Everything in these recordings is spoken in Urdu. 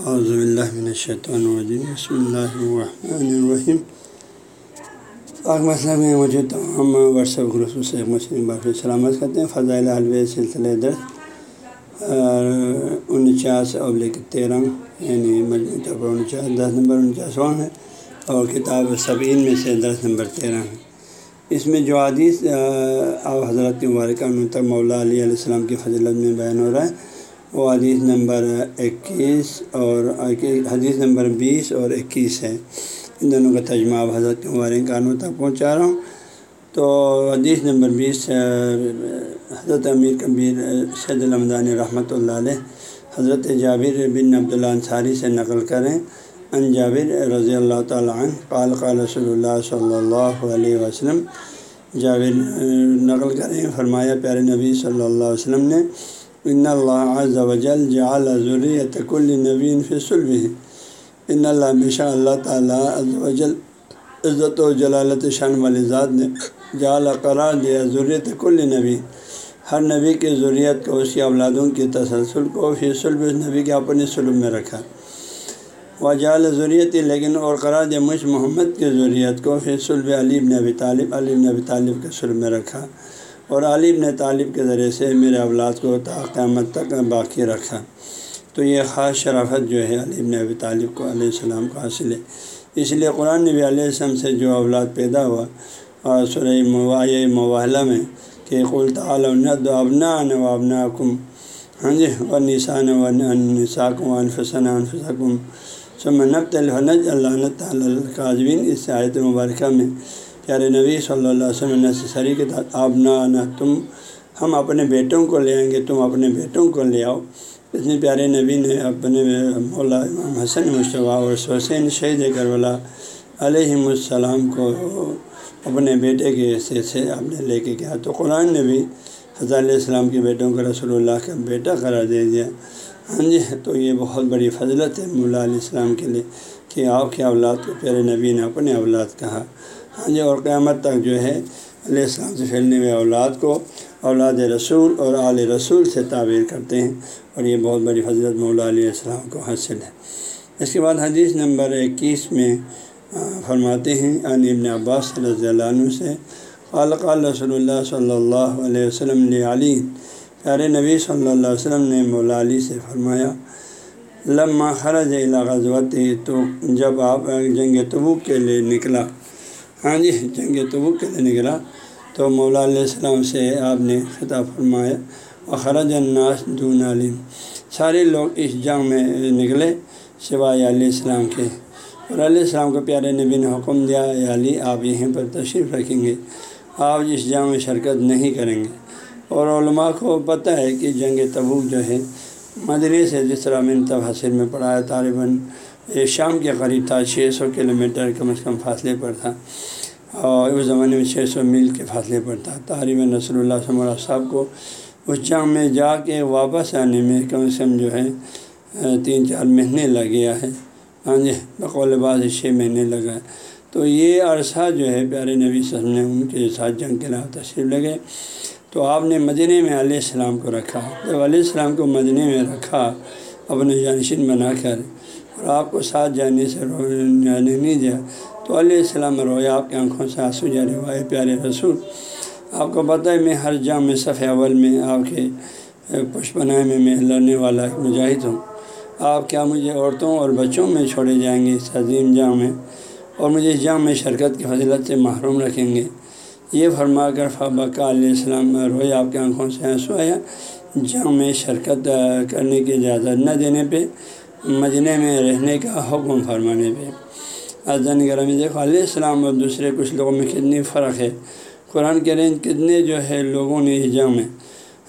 اعوذ باللہ من الشیطان الرجیم بسم اللہ الرحمن الرحیم پاک مسئلہ میں مجھے تمام واٹسپ گروپ سے مسلم باقی سلامت کرتے ہیں. فضائل حلوے سلسلے درد انچاس ابلک تیرہ یعنی مجموعی طور پر انچاس، دس نمبر انچاسواں ہے، اور کتاب صبین میں سے دس نمبر تیرہ ہے۔ اس میں جو حدیث اور حضرت مبارکہ تک مولا علیہ علیہ السلام کی فضلت میں بیان ہو رہا ہے وہ حدیث نمبر اکیس اور حدیث نمبر بیس اور اکیس ہے۔ ان دونوں کا ترجمہ اب حضرت مبارک کانوں تک پہنچا رہا ہوں۔ تو حدیث نمبر بیس حضرت امیر کبیر سید الحمدان رحمۃ اللہ علیہ، حضرت جابر بن عبداللہ انصاری سے نقل کریں۔ ان جابر رضی اللہ تعالیٰ عنہ، قال قال رسول اللہ صلی اللہ علیہ وسلم۔ جابر نقل کریں۔ فرمایا، پیارے نبی صلی اللہ علیہ وسلم نے ان اللہ عز و جل جعل ذریت کل نبین فی صلب ان اللہ بشا اللہ تعالیٰ عز و جل عزت و جلالت شان والی ذات نے جعل قرار دیا ضروریت کل نبی. ہر نبی کی ضروریت کو اس کی اولادوں کی تسلسل کو فی صلب اس نبی کے اپنے سلوب میں رکھا۔ و جعل ضروریت لیکن اور قرار دیا مجھ محمد کی ضروریت کو پھر صلب علی ابن ابی طالب، علی ابن ابی طالب کے سلب میں رکھا۔ اور علی ابن طالب کے ذریعے سے میرے اولاد کو تا قیامت تک باقی رکھا۔ تو یہ خاص شرافت جو ہے علی ابن ابی طالب کو علیہ السلام کو حاصل ہے۔ اس لیے قرآن نبی علیہ السلام سے جو اولاد پیدا ہوا اور سر مواع مواحلہ میں کہ قلط عالد ابنا و ابنا کم ہاں جی و نسان و نساکم و انفسن انفسکم۔ سم نب الحنج اللہ تعالیٰ کاظبین اس آیت مبارکہ میں پیارے نبی صلی اللہ علیہ وسلم نسری کے تحت آبنا آنا، تم، ہم اپنے بیٹوں کو لے آئیں گے، تم اپنے بیٹوں کو لے آؤ۔ اتنے پیارے نبی نے اپنے مولا امام حسن مشتبہ اور حسین شہید کربلا علیہ السلام کو اپنے بیٹے کے حصے سے آپ نے لے کے گیا تو قرآن نے بھی حضرت علیہ السلام کے بیٹوں کو رسول اللہ کا بیٹا قرار دے دیا۔ ہاں جی تو یہ بہت بڑی فضلت ہے مولا علیہ السلام کے لیے کہ آپ کے اولاد کو پیارے نبی نے اپنے اولاد کہا۔ ہاں جی اور قیامت تک جو ہے علیہ السلام سے پھیلنے ہوئے اولاد کو اولاد رسول اور آل رسول سے تعبیر کرتے ہیں، اور یہ بہت بڑی حضرت مولا علیہ السلام کو حاصل ہے۔ اس کے بعد حدیث نمبر اکیس میں فرماتے ہیں ان ابن عباس رضی اللہ عنہ سے خالق رسول اللہ صلی اللہ علیہ وسلم علی، پیارے نبی صلی اللہ علیہ وسلم نے مولا علی سے فرمایا لمہ خرج غزوت تو، جب آپ جنگ تبوک کے لیے نکلا ہاں جی جنگ تبوک کے لیے نکلا تو مولا علیہ السلام سے آپ نے خطاب فرمایا اور خرج الناس دون علیم سارے لوگ اس جنگ میں نکلے سوائے علیہ السلام کے۔ اور علیہ السلام کو پیارے نبی نے حکم دیا علی، آپ یہیں پر تشریف رکھیں گے، آپ اس جنگ میں شرکت نہیں کریں گے۔ اور علماء کو پتہ ہے کہ جنگ تبوک جو ہے مدرے سے جس طرح میں حاصل میں پڑھا ہے طالباً یہ شام کے قریب تھا، چھ سو کلو میٹر کم از کم فاصلے پر تھا۔ اور اس زمانے میں چھ سو میل کے فاصلے پر تھا۔ طالب نصر اللہ صلی صاحب کو اس جنگ میں جا کے واپس آنے میں کم از کم جو ہے، تین چار مہینے لگ گیا ہے۔ ہاں جی بقول بعض چھ مہینے لگا ہے تو یہ عرصہ جو ہے، پیارے نبی صلی اللہ علیہ وسلم کے ساتھ جنگ کے علاوہ تشریف لگے تو آپ نے مدینہ میں علیہ السلام کو رکھا۔ جب علیہ السلام کو مدینہ میں رکھا اپنے جانشین بنا کر اور آپ کو ساتھ جانے سے رو جانے نہیں دیا۔ تو علیہ السلام رویا، آپ کی آنکھوں سے آنسو جاری ہوا ہے پیارے رسول، آپ کو پتہ ہے میں ہر جام میں صفحہ اول میں، آپ کے پشپنائے میں میں لڑنے والا ایک مجاہد ہوں۔ آپ کیا مجھے عورتوں اور بچوں میں چھوڑے جائیں گے؟ اس عظیم جام میں اور مجھے اس جام میں شرکت کی فضلت سے محروم رکھیں گے۔ یہ فرما کر فابقہ علیہ السلام روئے آپ کی آنکھوں سے آنسو آیا۔ جام میں شرکت کرنے کی اجازت نہ دینے پہ مجنے میں رہنے کا حکم فرمانے پہ۔ ازن گرمی دیکھو علیہ السلام اور دوسرے کچھ لوگوں میں کتنی فرق ہے۔ قرآن کے رین کتنے جو ہے لوگوں نے جام میں۔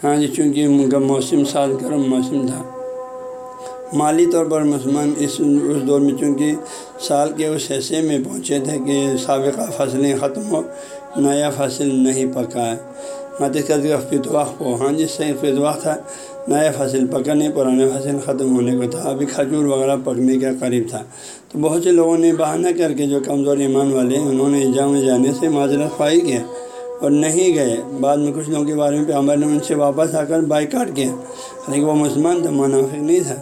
ہاں جی چونکہ موسم سال گرم موسم تھا۔ مالی طور پر مسلمان اس اس دور میں چونکہ سال کے اس حصے میں پہنچے تھے کہ سابقہ فصلیں ختم ہو، نیا فصل نہیں پکا۔ ہے مت کا فتوا ہو ہاں جی صحیح فتوا تھا۔ نیا فصل پکنے، پرانے فصل ختم ہونے کو تھا۔ ابھی کھجور وغیرہ پکنے کے قریب تھا۔ تو بہت سے لوگوں نے بہانہ کر کے جو کمزور ایمان والے انہوں نے ایجام میں جانے سے معذرت خواہی کیا اور نہیں گئے۔ بعد میں کچھ لوگوں کے بارے میں پیغمبر نے ان سے واپس آ کر بائی کاٹ کیا۔ لیکن وہ مسلمان تھا منافق نہیں تھا۔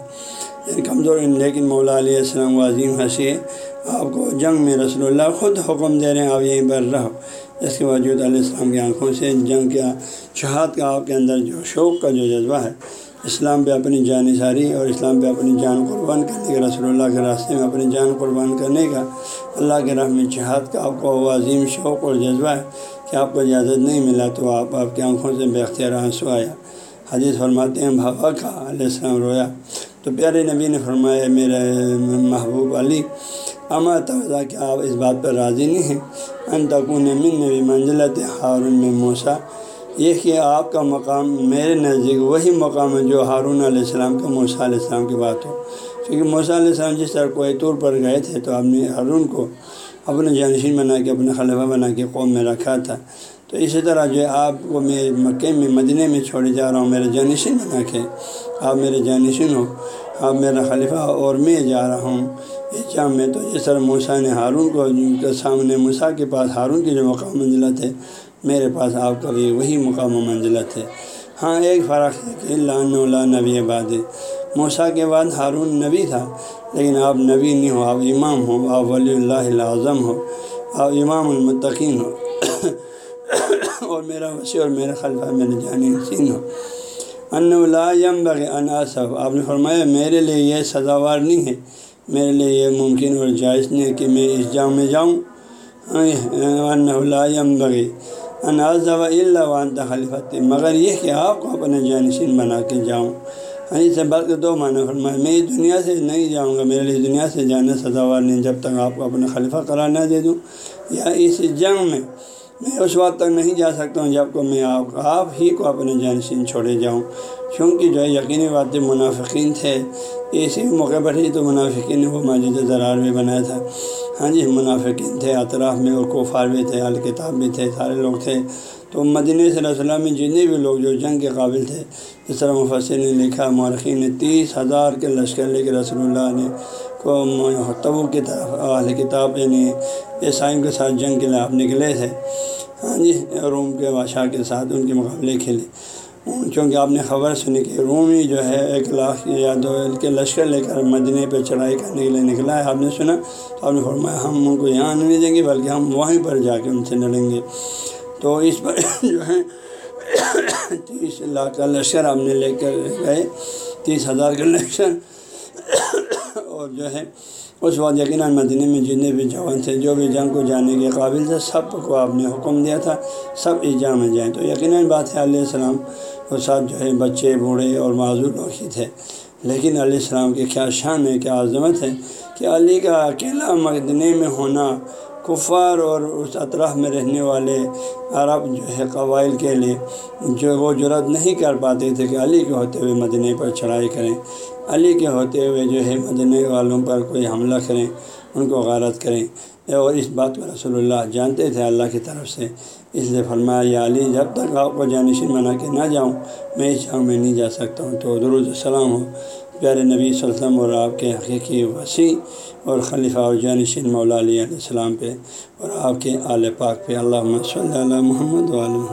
یعنی کمزور لیکن مولا علیہ السلام و عظیم ہنسی آپ کو جنگ میں رسول اللہ خود حکم دے رہے ہیں، آپ یہیں پر رہو۔ اس کے باوجود علیہ السلام کی آنکھوں سے جنگ کا شہاد کا آپ کے اندر جو شوق کا جو جذبہ ہے، اسلام پہ اپنی جان ساری اور اسلام پہ اپنی جان قربان کرنے کا، رسول اللہ کے راستے میں اپنی جان قربان کرنے کا، اللہ کے رحم جہاد کا آپ کو وہ عظیم شوق اور جذبہ ہے کہ آپ کو اجازت نہیں ملا تو آپ آپ کی آنکھوں سے بے اختیار آنسو آیا۔ حدیث فرماتے ہیں بھابا کا علیہ السلام رویا۔ تو پیارے نبی نے فرمایا، میرے محبوب علی اما توضا کہ آپ اس بات پر راضی نہیں ہیں۔ ان تکون من نبی منزلت ہارون میں موسا یہ کہ آپ کا مقام میرے نزدیک، وہی مقام ہے جو ہارون علیہ السلام کا، موسیٰ علیہ السلام کی بات ہو۔ کیونکہ موسیٰ علیہ السلام جس طرح کوئی طور پر گئے تھے تو آپ نے ہارون کو اپنے جانشین بنا کے، اپنے خلیفہ بنا کے قوم میں رکھا تھا۔ تو اسی طرح جو ہے آپ کو میں مکے میں، مدینہ میں چھوڑے جا رہا ہوں، میرے جانشین بنا کے، آپ میرے جانشین ہو، آپ میرا خلیفہ اور میں جا رہا ہوں۔ جام میں تو جس طرح موسیٰ نے ہارون کو سامنے موسیٰ کے پاس ہارون کی جو مقام منزلت ہے، میرے پاس آپ کا بھی وہی مقام و منزلت ہے۔ ہاں ایک فرق ہے کہ اللہ اللہ نبی آباد موسیٰ کے بعد ہارون نبی تھا، لیکن آپ نبی نہیں ہو، آپ امام ہو، آپ ولی اللہ اعظم ہو، آپ امام المتقین ہو۔ اور میرا وسیع اور میرا خلفہ میرے جانی حسین ہو۔ ان یم بغ اناصف آپ نے فرمایا، میرے لیے یہ سزاوار نہیں ہے۔ میرے لیے یہ ممکن اور جائز نہیں کہ میں اس جام میں جاؤں۔ ان بغی اناز اللہ وانتا خلیفت مگر یہ کہ آپ کو اپنے جانشین بنا کے جاؤں۔ ہاں سے بات کے دو معنی فرمائے، میں اس دنیا سے نہیں جاؤں گا، میرے لیے دنیا سے جانا سزاوار نہیں، جب تک آپ کو اپنا خلیفہ قرار نہ دے دوں۔ یا اس جنگ میں میں اس وقت تک نہیں جا سکتا ہوں جب کو میں آپ آپ ہی کو اپنے جانشین چھوڑے جاؤں۔ کیونکہ جو ہے یقینی باتیں منافقین تھے۔ اسی موقع پر ہی تو منافقین نے وہ مسجد زرار بھی بنایا تھا۔ ہاں جی منافقین تھے، اطراف میں اور کوفار بھی تھے الکتاب بھی تھے، سارے لوگ تھے۔ تو مدینہ صلی اللہ علیہ وسلم میں جتنے بھی لوگ جو جنگ کے قابل تھے جس طرح مفسر نے لکھا، مورخین نے تیس ہزار کے لشکر لے کے رسول اللہ نے کو تبو کی طرف اہل کتاب یعنی عیسائیوں کے ساتھ جنگ کے لیے آپ نکلے تھے۔ ہاں جی روم کے بادشاہ کے ساتھ ان کے مقابلے کھیلے۔ چونکہ آپ نے خبر سنی کہ رومی جو ہے ایک لاکھ یا دو کے لشکر لے کر مدینے پہ چڑھائی کرنے کے لیے نکلا ہے۔ آپ نے سنا؟ تو آپ نے فرمایا، ہم ان کو یہاں نہیں دیں گے، بلکہ ہم وہیں پر جا کے ان سے لڑیں گے۔ تو اس پر جو ہے تیس لاکھ کا لشکر آپ نے لے کر گئے، تیس ہزار کا لشکر اور جو ہے اس وقت یقیناً مدینہ میں جتنے بھی جوان تھے، جو بھی جنگ کو جانے کے قابل تھے، سب کو آپ نے حکم دیا تھا، سب ایجا میں جائیں۔ تو یقیناً بات ہے علیہ السلام وہ سب جو ہے بچے، بوڑھے اور معذور لوگ ہی تھے۔ لیکن علیہ السلام کی کیا شان ہے، کیا عظمت ہے کہ علی کا اکیلا مدنے میں ہونا کفار اور اس اطراف میں رہنے والے عرب جو ہے قبائل کے لیے جو وہ جرت نہیں کر پاتے تھے کہ علی کے ہوتے ہوئے مدنے پر چڑھائی کریں، علی کے ہوتے ہوئے جو ہے مدنے والوں پر کوئی حملہ کریں، ان کو غارت کریں۔ اور اس بات کو رسول اللہ جانتے تھے، اللہ کی طرف سے۔ اس لیے فرمایا، یا علی، جب تک آپ کو جانشین بنا کے نہ جاؤں، میں اس جاؤں میں نہیں جا سکتا ہوں۔ تو درود السلام ہو۔ پیارے نبی صلی اللہ علیہ وسلم اور آپ کے حقیقی وسیع اور خلیفہ اور جانشین مولا علیہ السلام پہ اور آپ کے آل پاک پہ۔ اللہ صلی اللہ محمد علیہ